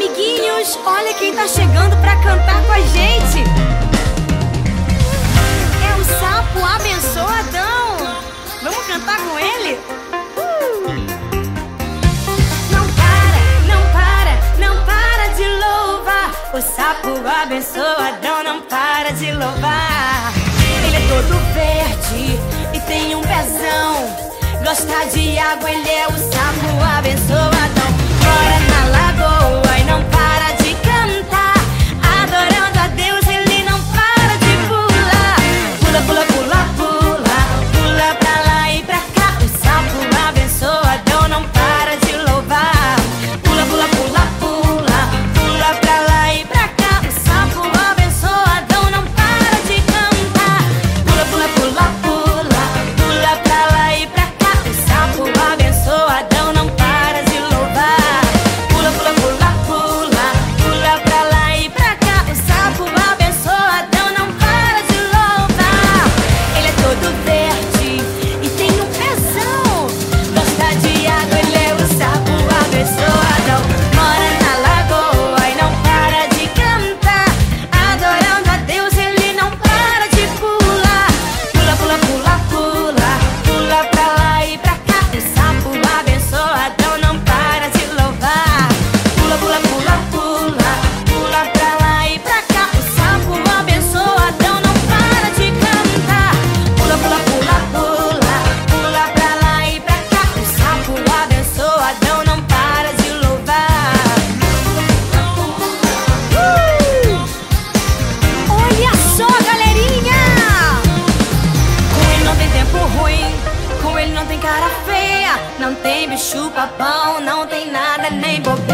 Amiguinhos, olha quem tá chegando pra cantar com a gente. É o sapo abençoadão. Vamos cantar com ele? Uh! Não para, não para, não para de louvar. O sapo abençoadão não para de louvar. Ele é todo verde e tem um pezão. Gosta de água, ele é o. cara feia, não tem bicho papão, não tem nada nem bobão.